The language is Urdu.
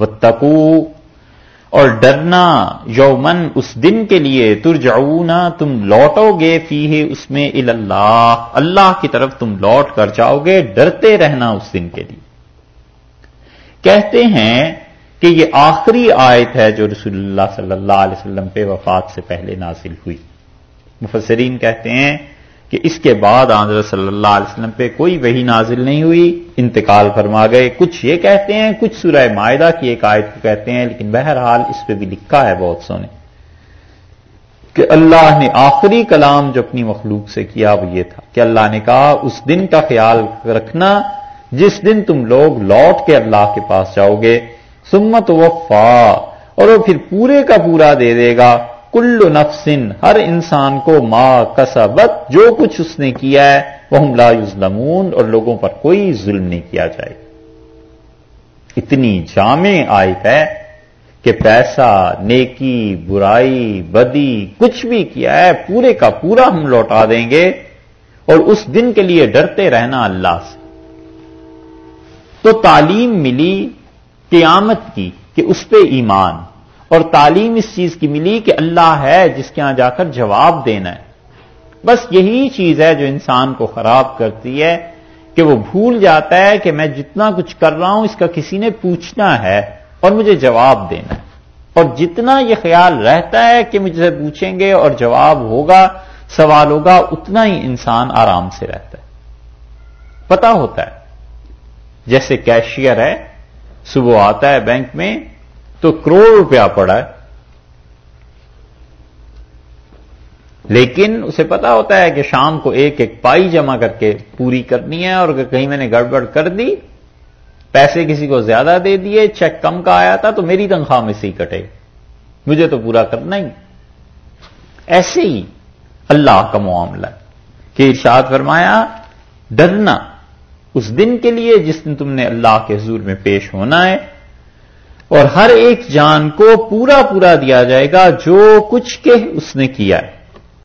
وتقو اور ڈرنا یومن اس دن کے لیے ترجعونا، تم لوٹو گے فی اس میں اللہ اللہ کی طرف تم لوٹ کر جاؤ گے، ڈرتے رہنا اس دن کے لیے۔ کہتے ہیں کہ یہ آخری آیت ہے جو رسول اللہ صلی اللہ علیہ وسلم پہ وفات سے پہلے نازل ہوئی۔ مفسرین کہتے ہیں کہ اس کے بعد آندر صلی اللہ علیہ وسلم پہ کوئی وہی نازل نہیں ہوئی، انتقال فرما گئے۔ کچھ یہ کہتے ہیں، کچھ سورہ معاہدہ کی ایک آیت کو کہتے ہیں، لیکن بہرحال اس پہ بھی لکھا ہے بہت سونے۔ کہ اللہ نے آخری کلام جو اپنی مخلوق سے کیا وہ یہ تھا کہ اللہ نے کہا، اس دن کا خیال رکھنا، جس دن تم لوگ لوٹ کے اللہ کے پاس جاؤ گے سمت وفا اور وہ پھر پورے کا پورا دے دے گا۔ کل نفسن، ہر انسان کو ما کسبت، جو کچھ اس نے کیا ہے وہ لا یظلمون، اور لوگوں پر کوئی ظلم نہیں کیا جائے۔ اتنی جامع آئی ہے کہ پیسہ، نیکی، برائی، بدی، کچھ بھی کیا ہے، پورے کا پورا ہم لوٹا دیں گے، اور اس دن کے لیے ڈرتے رہنا اللہ سے۔ تو تعلیم ملی قیامت کی کہ اس پہ ایمان۔ اور تعلیم اس چیز کی ملی کہ اللہ ہے جس کے ہاں جا کر جواب دینا ہے۔ بس یہی چیز ہے جو انسان کو خراب کرتی ہے کہ وہ بھول جاتا ہے کہ میں جتنا کچھ کر رہا ہوں اس کا کسی نے پوچھنا ہے اور مجھے جواب دینا ہے۔ اور جتنا یہ خیال رہتا ہے کہ مجھ سے پوچھیں گے اور جواب ہوگا، سوال ہوگا، اتنا ہی انسان آرام سے رہتا ہے۔ پتا ہوتا ہے۔ جیسے کیشیئر ہے، صبح آتا ہے بینک میں تو کروڑ روپیہ پڑا ہے۔ لیکن اسے پتا ہوتا ہے کہ شام کو ایک ایک پائی جمع کر کے پوری کرنی ہے اور اگر کہیں میں نے گڑبڑ کر دی، پیسے کسی کو زیادہ دے دیے، چیک کم کا آیا تھا، تو میری تنخواہ میں سے ہی کٹے۔ مجھے تو پورا کرنا ہی۔ ایسے ہی اللہ کا معاملہ کہ ارشاد فرمایا، ڈرنا اس دن کے لیے جس دن تم نے اللہ کے حضور میں پیش ہونا ہے۔ اور ہر ایک جان کو پورا پورا دیا جائے گا جو کچھ کہ اس نے کیا ہے۔